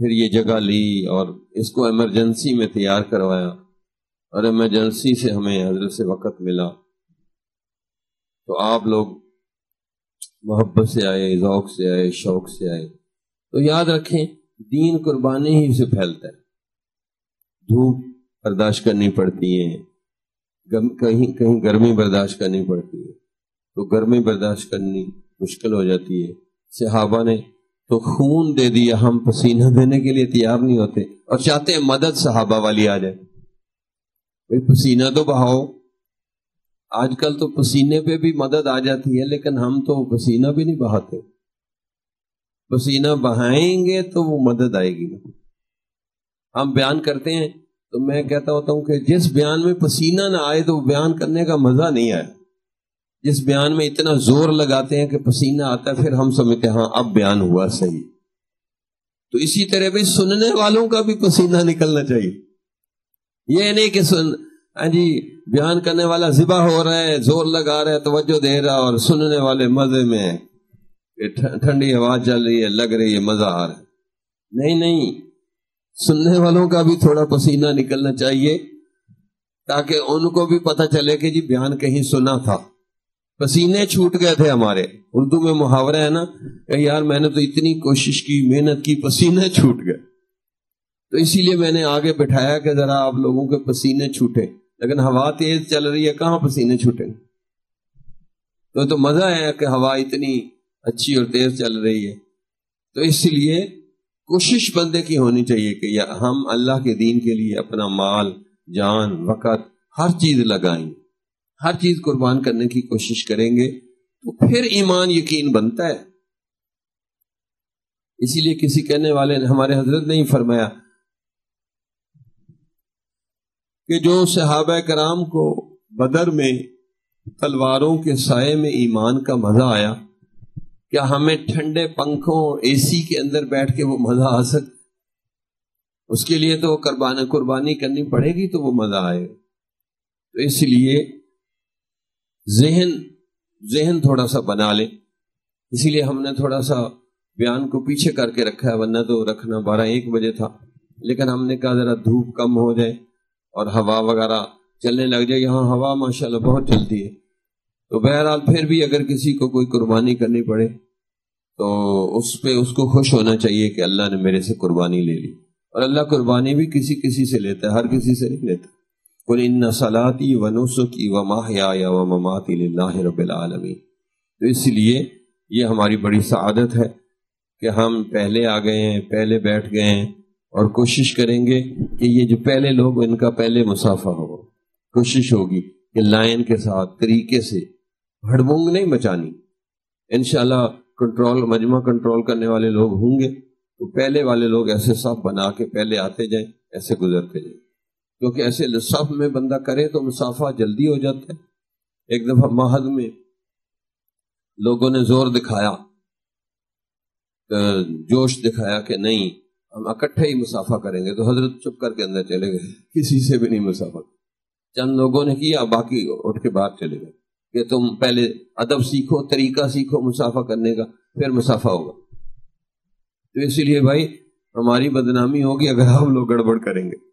پھر یہ جگہ لی اور اس کو ایمرجنسی میں تیار کروایا اور ایمرجنسی سے ہمیں حضرت سے وقت ملا۔ تو آپ لوگ محبت سے آئے، ذوق سے آئے، شوق سے آئے۔ تو یاد رکھیں، دین قربانی ہی سے پھیلتا ہے۔ دھوپ برداشت کرنی پڑتی ہے کہیں کہیں گرمی برداشت کرنی پڑتی ہے۔ تو گرمی برداشت کرنی مشکل ہو جاتی ہے۔ صحابہ نے تو خون دے دیا ہم، پسینہ دینے کے لیے تیار نہیں ہوتے۔ اور چاہتے ہیں مدد صحابہ والی آ جائے۔ بھائی، پسینہ تو بہاؤ۔ آج کل تو پسینے پہ بھی مدد آ جاتی ہے، لیکن ہم تو پسینہ بھی نہیں بہاتے۔ پسینہ بہائیں گے تو وہ مدد آئے گی۔ نا ہم بیان کرتے ہیں، تو میں کہتا ہوتا ہوں کہ جس بیان میں پسینہ نہ آئے تو بیان کرنے کا مزہ نہیں آیا۔ جس بیان میں اتنا زور لگاتے ہیں کہ پسینہ آتا ہے، پھر ہم سمجھتے ہیں ہاں اب بیان ہوا صحیح۔ تو اسی طرح بھی سننے والوں کا بھی پسینہ نکلنا چاہیے۔ یہ نہیں کہ سن ہاں جی بیان کرنے والا ذبح ہو رہا ہے، زور لگا رہا ہے، توجہ دے رہا اور سننے والے مزے میں ٹھنڈی ہوا چل رہی ہے، لگ رہی ہے، مزہ آ رہا ہے۔ نہیں نہیں، سننے والوں کا بھی تھوڑا پسینہ نکلنا چاہیے، تاکہ ان کو بھی پتہ چلے کہ جی بیان کہیں سنا تھا۔ پسینے چھوٹ گئے تھے ہمارے۔ اردو میں محاورہ ہے نا کہ یار میں نے تو اتنی کوشش کی، محنت کی، پسینے چھوٹ گئے۔ تو اسی لیے میں نے آگے بٹھایا کہ ذرا آپ لوگوں کے پسینے چھوٹے لیکن ہوا تیز چل رہی ہے، کہاں پسینے چھوٹے تو تو مزہ ہے کہ ہوا اتنی اچھی اور تیز چل رہی ہے۔ تو اس لیے کوشش بندے کی ہونی چاہیے کہ ہم اللہ کے دین کے لیے اپنا مال، جان، وقت، ہر چیز لگائیں۔ ہر چیز قربان کرنے کی کوشش کریں گے تو پھر ایمان یقین بنتا ہے۔ اسی لیے کسی کہنے والے نے ہمارے حضرت نے ہی فرمایا کہ جو صحابہ کرام کو بدر میں تلواروں کے سائے میں ایمان کا مزہ آیا، کیا ہمیں ٹھنڈے پنکھوں اے سی کے اندر بیٹھ کے وہ مزہ آ سکتا اس کے لیے تو قربان قربانی کرنی پڑے گی تو وہ مزہ آئے۔ تو اس لیے ذہن ذہن تھوڑا سا بنا لے۔ اسی لیے ہم نے تھوڑا سا بیان کو پیچھے کر کے رکھا ہے، ورنہ تو رکھنا بارہ ایک بجے تھا۔ لیکن ہم نے کہا ذرا دھوپ کم ہو جائے اور ہوا وغیرہ چلنے لگ جائے۔ یہاں ہوا ماشاءاللہ بہت چلتی ہے۔ تو بہرحال پھر بھی اگر کسی کو کوئی قربانی کرنی پڑے، تو اس پہ اس کو خوش ہونا چاہیے کہ اللہ نے میرے سے قربانی لے لی۔ اور اللہ قربانی بھی کسی کسی سے لیتا ہے، ہر کسی سے نہیں لیتا۔ کل ان سلاتی و نسخی و ماہیا و مماتی اللہ رب العالمین تو اس لیے یہ ہماری بڑی سعادت ہے کہ ہم پہلے آ گئے ہیں، پہلے بیٹھ گئے ہیں اور کوشش کریں گے کہ یہ جو پہلے لوگ، ان کا پہلے مسافہ ہو۔ کوشش ہوگی کہ لائن کے ساتھ، طریقے سے۔ ہڑبونگ نہیں مچانی۔ انشاءاللہ کنٹرول مجمع کنٹرول کرنے والے لوگ ہوں گے۔ تو پہلے والے لوگ ایسے صف بنا کے پہلے آتے جائیں، ایسے گزرتے جائیں۔ کیونکہ ایسے صف میں بندہ کرے تو مسافہ جلدی ہو جاتا ہے۔ ایک دفعہ مہد میں لوگوں نے زور دکھایا جوش دکھایا کہ نہیں، ہم اکٹھے ہی مسافہ کریں گے تو حضرت چپ کر کے اندر چلے گئے۔ کسی سے بھی نہیں مسافہ چند لوگوں نے کیا، باقی اٹھ کے باہر چلے گئے۔ کہ تم پہلے ادب سیکھو، طریقہ سیکھو مسافہ کرنے کا، پھر مسافہ ہوگا۔ تو اسی لیے بھائی، ہماری بدنامی ہوگی اگر ہم لوگ گڑبڑ کریں گے۔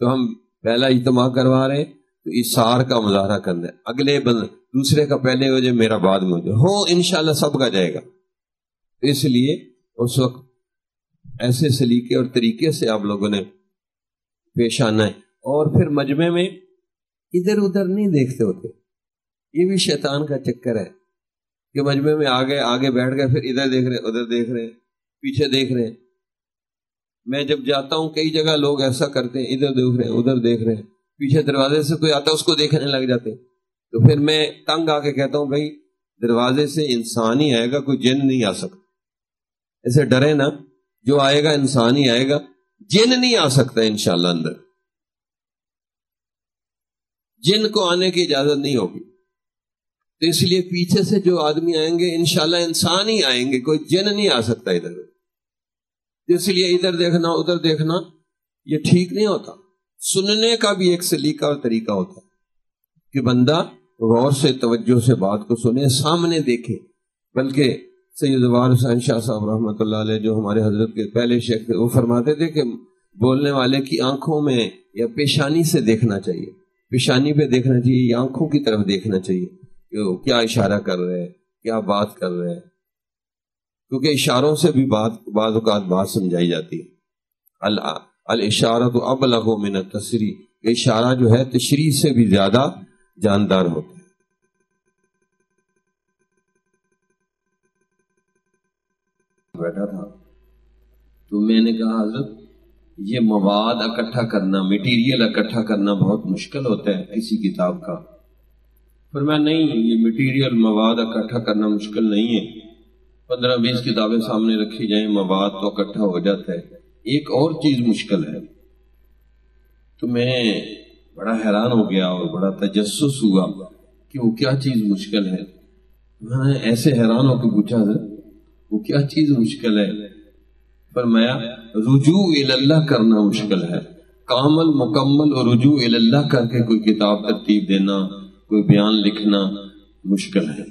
تو ہم پہلا اجتماع کروا رہے ہیں، تو اشار کا مظاہرہ کرنا ہے۔ اگلے بند دوسرے کا پہلے ہو جائے، میرا بعد میں ہو جائے۔ ہو، انشاءاللہ سب کا جائے گا۔ اس لیے اس وقت ایسے سلیقے اور طریقے سے آپ لوگوں نے پیش آنا ہے۔ اور پھر مجمع میں ادھر ادھر نہیں دیکھتے ہوتے۔ یہ بھی شیطان کا چکر ہے کہ مجمع میں آگے آگے بیٹھ گئے، پھر ادھر دیکھ رہے، ادھر دیکھ رہے، پیچھے دیکھ رہے۔ میں جب جاتا ہوں، کئی جگہ لوگ ایسا کرتے ہیں، ادھر دیکھ رہے ہیں، ادھر دیکھ رہے ہیں۔ پیچھے دروازے سے کوئی آتا ہے، اس کو دیکھنے لگ جاتے تو پھر میں تنگ آ کے کہتا ہوں، بھائی، دروازے سے انسان ہی آئے گا، کوئی جن نہیں آ سکتا۔ ایسے ڈرے نا، جو آئے گا، انسان ہی آئے گا۔ جن نہیں آ سکتا انشاءاللہ اندر۔ جن کو آنے کی اجازت نہیں ہوگی۔ تو اس لیے پیچھے سے جو آدمی آئیں گے، انشاءاللہ انسان ہی آئیں گے، کوئی جن نہیں آ سکتا ادھر۔ اس لیے ادھر دیکھنا ادھر دیکھنا، یہ ٹھیک نہیں ہوتا۔ سننے کا بھی ایک سلیقہ اور طریقہ ہوتا ہے کہ بندہ غور سے، توجہ سے بات کو سنے، سامنے دیکھے۔ بلکہ سید وار حسین شاہ صاحب رحمۃ اللہ علیہ جو ہمارے حضرت کے پہلے شیخ تھے، وہ فرماتے تھے کہ بولنے والے کی آنکھوں میں یا پیشانی سے دیکھنا چاہیے۔ پیشانی پہ دیکھنا چاہیے یا آنکھوں کی طرف دیکھنا چاہیے کہ وہ کیا اشارہ کر رہے ہیں کیا بات کر رہے۔ ہیں کیونکہ اشاروں سے بھی بات بعض اوقات بات سمجھائی جاتی ہے۔ الاشارہ تو اب لگو من تصریح اشارہ جو ہے تشریح سے بھی زیادہ جاندار ہوتا ہے۔ بیٹھا تھا۔ تو میں نے کہا، حضرت، یہ مواد اکٹھا کرنا مٹیریل اکٹھا کرنا بہت مشکل ہوتا ہے کسی کتاب کا۔ پر میں نہیں، یہ مٹیریل مواد اکٹھا کرنا مشکل نہیں ہے۔ پندرہ بیس کتابیں سامنے رکھی جائیں، مواد تو اکٹھا ہو جاتا ہے۔ ایک اور چیز مشکل ہے۔ تو میں بڑا حیران ہو گیا اور بڑا تجسس ہوا کہ وہ کیا چیز مشکل ہے۔ میں نے ایسے حیران ہو کے پوچھا، حضرت، وہ کیا چیز مشکل ہے؟ فرمایا، رجوع اللہ کرنا مشکل ہے۔ کامل، مکمل اور رجوع اللہ کر کے کوئی کتاب ترتیب دینا، کوئی بیان لکھنا مشکل ہے۔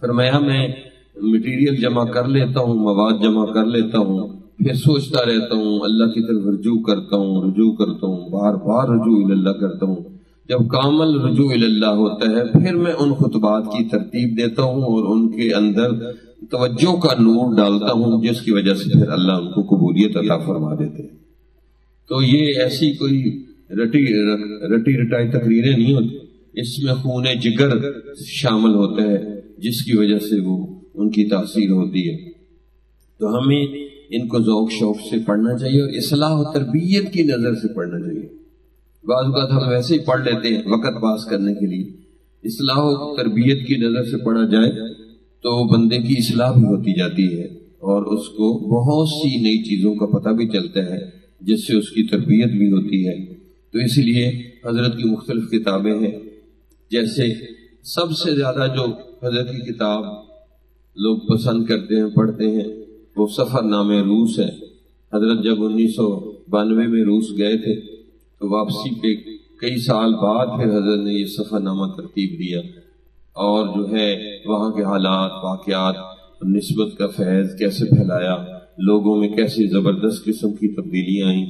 فرمایا، میں مٹیریل جمع کر لیتا ہوں، مواد جمع کر لیتا ہوں، پھر سوچتا رہتا ہوں، اللہ کی طرف رجوع کرتا ہوں، رجوع کرتا ہوں، بار بار رجوع اللہ کرتا ہوں۔ جب کامل رجوع اللہ ہوتا ہے، پھر میں ان خطبات کی ترتیب دیتا ہوں اور ان کے اندر توجہ کا نور ڈالتا ہوں، جس کی وجہ سے پھر اللہ ان کو قبولیت عطا فرما دیتے ہیں۔ تو یہ ایسی کوئی رٹی رٹی رٹائی تقریریں نہیں ہوتی، اس میں خون جگر شامل ہوتا ہے، جس کی وجہ سے وہ ان کی تاثیر ہوتی ہے۔ تو ہمیں ان کو ذوق شوق سے پڑھنا چاہیے اور اصلاح و تربیت کی نظر سے پڑھنا چاہیے۔ بعض اوقات ہم ویسے ہی پڑھ لیتے ہیں وقت پاس کرنے کے لیے۔ اصلاح و تربیت کی نظر سے پڑھا جائے تو بندے کی اصلاح بھی ہوتی جاتی ہے اور اس کو بہت سی نئی چیزوں کا پتہ بھی چلتا ہے جس سے اس کی تربیت بھی ہوتی ہے۔ تو اس لیے حضرت کی مختلف کتابیں ہیں۔ جیسے سب سے زیادہ جو حضرت کی کتاب لوگ پسند کرتے ہیں، پڑھتے ہیں۔ وہ سفر نام روس ہے۔ حضرت جب انیس سو بانوے میں روس گئے تھے تو واپسی پہ کئی سال بعد پھر حضرت نے یہ سفر نامہ ترتیب دیا۔ اور جو ہے، وہاں کے حالات، واقعات نسبت کا فیض کیسے پھیلایا، لوگوں میں کیسی زبردست قسم کی تبدیلیاں آئیں۔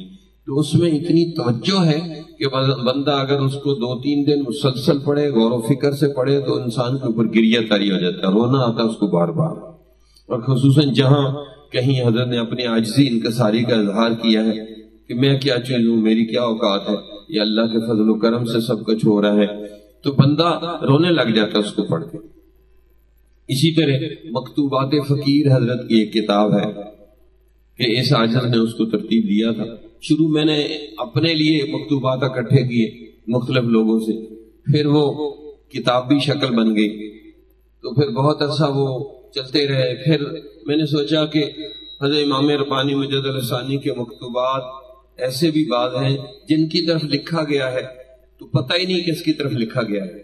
تو اس میں اتنی توجہ ہے کہ بندہ اگر اس کو دو تین دن مسلسل پڑھے، غور و فکر سے پڑھے، تو انسان کے اوپر گریا تاری ہو جاتا ہے، رونا آتا ہے اس کو بار بار۔ اور خصوصاً جہاں کہیں حضرت نے اپنی عاجزی انکساری کا اظہار کیا ہے کہ میں کیا چیز ہوں، میری کیا اوقات ہے، یہ اللہ کے فضل و کرم سے سب کچھ ہو رہا ہے۔ تو بندہ رونے لگ جاتا ہے اس کو پڑھ کے۔ اسی طرح مکتوبات فقیر حضرت کی ایک کتاب ہے کہ اس عاجز نے اس کو ترتیب دیا تھا۔ شروع میں نے اپنے لیے مکتوبات اکٹھے کیے مختلف لوگوں سے۔ پھر وہ کتابی شکل بن گئی۔ تو پھر بہت عرصہ وہ چلتے رہے۔ پھر میں نے سوچا کہ حضرت امام ربانی مجد السانی کے مکتوبات ایسے بھی بعض ہیں جن کی طرف لکھا گیا ہے۔ تو پتہ ہی نہیں کس کی طرف لکھا گیا ہے۔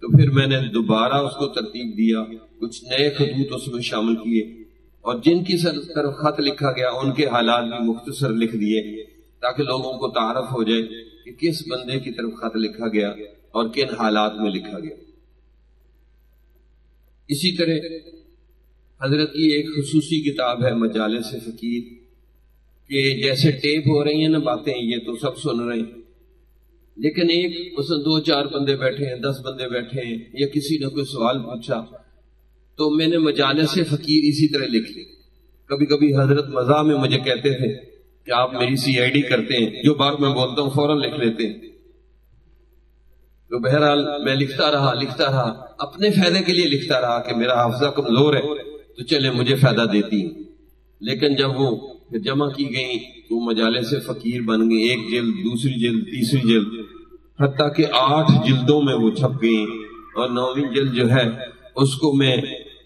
تو پھر میں نے دوبارہ اس کو ترتیب دیا، کچھ نئے خطوط اس میں شامل کیے۔ اور جن کی طرف خط لکھا گیا، ان کے حالات بھی مختصر لکھ دیے۔ تاکہ لوگوں کو تعارف ہو جائے کہ کس بندے کی طرف خط لکھا گیا اور کن حالات میں لکھا گیا۔ اسی طرح حضرت کی ایک خصوصی کتاب ہے مجالس فقیر کہ جیسے ٹیپ ہو رہی ہیں نا باتیں، یہ تو سب سن رہے ہیں۔ لیکن ایک اس دو چار بندے بیٹھے ہیں، دس بندے بیٹھے ہیں، یا کسی نے کوئی سوال پوچھا، تو میں نے مجالس فقیر اسی طرح لکھ لی۔ کبھی کبھی حضرت مزاح میں مجھے کہتے تھے کہ آپ میری سی آئی ڈی کرتے ہیں، جو بات میں بولتا ہوں، فوراً لکھ لیتے ہیں۔ تو بہرحال میں لکھتا رہا لکھتا رہا۔ اپنے فائدے کے لیے لکھتا رہا کہ میرا حافظہ کمزور ہے، تو چلے، مجھے فائدہ دیتی لیکن جب وہ جمع کی گئی وہ مجالے سے فقیر بن گئی ایک جلد، دوسری جلد، تیسری جلد۔ حتیٰ کہ آٹھ جلدوں میں وہ چھپ گئی اور نویں جلد جو ہے، اس کو میں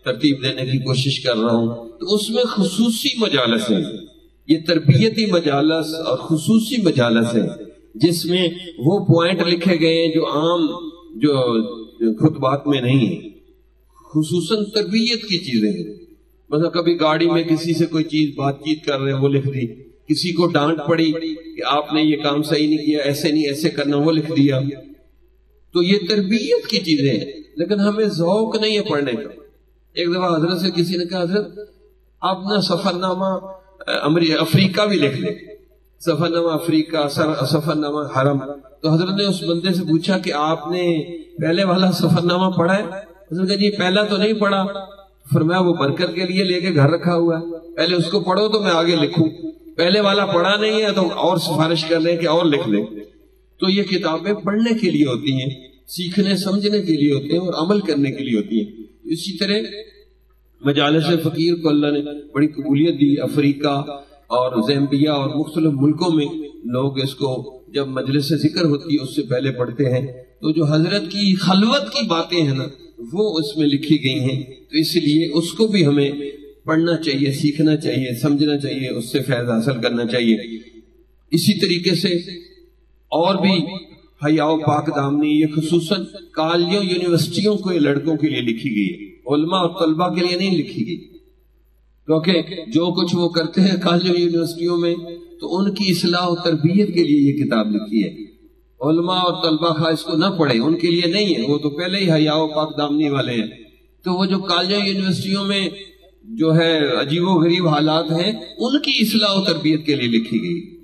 ترتیب دینے کی کوشش کر رہا ہوں۔ تو اس میں خصوصی مجالس ہے یہ تربیتی مجالس اور خصوصی مجالس ہے جس میں وہ پوائنٹ لکھے گئے ہیں جو عام جو خطبات میں نہیں ہیں۔ خصوصاً تربیت کی چیزیں ہیں۔ مثلا کبھی گاڑی میں کسی سے کوئی چیز بات چیت کر رہے ہیں، وہ لکھ دی۔ کسی کو ڈانٹ پڑی کہ آپ نے یہ کام صحیح نہیں کیا، ایسے نہیں ایسے کرنا، وہ لکھ دیا۔ تو یہ تربیت کی چیزیں ہیں، لیکن ہمیں ذوق نہیں ہے پڑھنے کا۔ ایک دفعہ حضرت سے کسی نے کہا، حضرت، آپ نا سفر نامہ افریقہ بھی لکھ لیں سفر نامہ افریقہ سفر نامہ حرم۔ تو حضرت نے اس بندے سے پوچھا کہ آپ نے پہلے والا سفر نامہ پڑھا ہے؟ حضرت جی پہلا تو نہیں پڑھا۔ فرمایا، وہ برکت کے لیے لے کے گھر رکھا ہوا ہے۔ پہلے اس کو پڑھو تو میں آگے لکھوں۔ پہلے والا پڑھا نہیں ہے تو اور سفارش کر لیں کہ اور لکھ لیں۔ تو یہ کتابیں پڑھنے کے لیے ہوتی ہیں، سیکھنے، سمجھنے کے لیے ہوتے ہیں اور عمل کرنے کے لیے ہوتی ہیں۔ اسی طرح مجالس فقیر کو اللہ نے بڑی قبولیت دی، افریقہ اور زیمبیا اور مختلف ملکوں میں لوگ اس کو جب مجلس ذکر ہوتی ہے اس سے پہلے پڑھتے ہیں۔ تو جو حضرت کی خلوت کی باتیں ہیں نا، وہ اس میں لکھی گئی ہیں۔ تو اس لیے اس کو بھی ہمیں پڑھنا چاہیے، سیکھنا چاہیے، سمجھنا چاہیے، اس سے فیض حاصل کرنا چاہیے۔ اسی طریقے سے اور بھی حیا پاک دامنی، یہ خصوصاً کالجوں یونیورسٹیوں کو، یہ لڑکوں کے لیے لکھی گئی ہے۔ علماء اور طلبہ کے لیے نہیں لکھی گئی۔ کیونکہ جو کچھ وہ کرتے ہیں کالجوں یونیورسٹیوں میں، تو ان کی اصلاح و تربیت کے لیے یہ کتاب لکھی ہے۔ علماء اور طلبہ خواہ اس کو نہ پڑھے ان کے لیے نہیں ہے۔ وہ تو پہلے ہی حیا پاک دامنی والے ہیں۔ تو وہ جو کالجوں یونیورسٹیوں میں جو ہے عجیب و غریب حالات ہیں، ان کی اصلاح و تربیت کے لیے لکھی گئی۔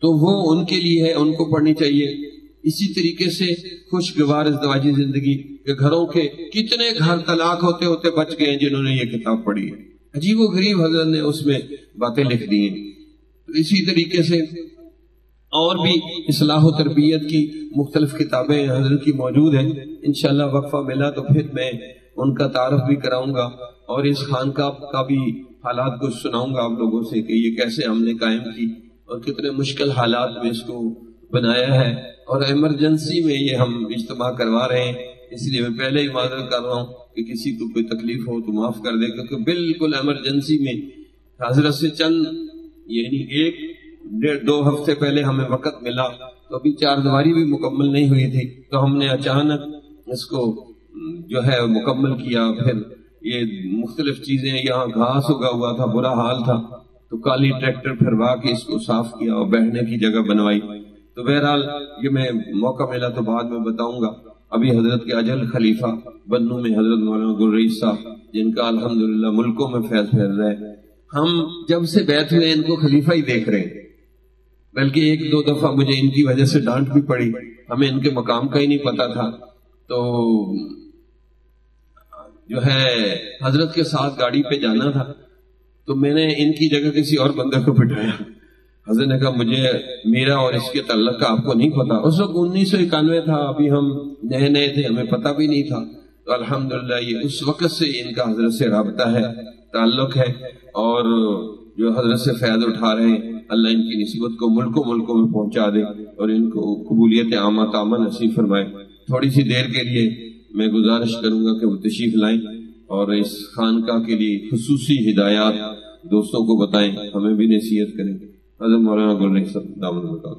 تو وہ ان کے لیے ہے، ان کو پڑھنی چاہیے۔ اسی طریقے سے خوشگوار ازدواجی زندگی کے گھروں کے کتنے گھر طلاق ہوتے ہوتے بچ گئے ہیں جنہوں نے یہ کتاب پڑھی ہے۔ عجیب و غریب حضرت نے اس میں باتیں لکھ دی ہیں۔ تو اسی طریقے سے اور بھی اصلاح و تربیت کی مختلف کتابیں حضرت کی موجود ہیں۔ انشاءاللہ وقفہ ملا تو پھر میں ان کا تعارف بھی کراؤں گا اور اس خانقاہ کا بھی حالات کچھ سناؤں گا آپ لوگوں سے کہ یہ کیسے ہم نے قائم کی اور کتنے مشکل حالات میں اس کو بنایا ہے۔ اور ایمرجنسی میں یہ ہم اجتماع کروا رہے ہیں۔ اس لیے میں پہلے ہی معذرت کر رہا ہوں کہ کسی کو کوئی تکلیف ہو تو معاف کر دے، کیونکہ بالکل ایمرجنسی میں حضرت سے چند یعنی ایک، ڈیڑھ، دو ہفتے پہلے ہمیں وقت ملا۔ تو ابھی چار دواری بھی مکمل نہیں ہوئی تھی۔ تو ہم نے اچانک اس کو جو ہے مکمل کیا۔ پھر یہ مختلف چیزیں، یہاں گھاس اگا ہوا تھا، برا حال تھا۔ تو کالی ٹریکٹر پھروا کے اس کو صاف کیا اور بیٹھنے کی جگہ بنوائی۔ تو بہرحال یہ میں موقع ملا تو بعد میں بتاؤں گا۔ ابھی حضرت کے اجل خلیفہ بنو میں حضرت مولانا گل صاحب، جن کا الحمدللہ ملکوں میں فیض پھیل رہا ہے۔ ہم جب سے بیٹھ ہوئے ان کو خلیفہ ہی دیکھ رہے ہیں۔ بلکہ ایک دو دفعہ مجھے ان کی وجہ سے ڈانٹ بھی پڑی۔ ہمیں ان کے مقام کا ہی نہیں پتا تھا۔ تو جو ہے، حضرت کے ساتھ گاڑی پہ جانا تھا۔ تو میں نے ان کی جگہ کسی اور بندے کو بٹھایا۔ حضرت نے کہا، مجھے میرا اور اس کے تعلق کا آپ کو نہیں پتا۔ اس وقت انیس سو اکانوے تھا، ابھی ہم نئے نئے تھے، ہمیں پتا بھی نہیں تھا۔ تو الحمدللہ، یہ اس وقت سے ان کا حضرت سے رابطہ ہے، تعلق ہے۔ اور جو حضرت سے فیض اٹھا رہے ہیں، اللہ ان کی نسبت کو ملکوں ملکوں میں پہنچا دے اور ان کو قبولیت عامہ تامہ نصیب فرمائے۔ تھوڑی سی دیر کے لیے میں گزارش کروں گا کہ وہ تشریف لائیں اور اس خانقاہ کے لیے خصوصی ہدایات دوستوں کو بتائیں، ہمیں بھی نصیحت کریں۔ حضرت مولانا گل صاحب دامن مکان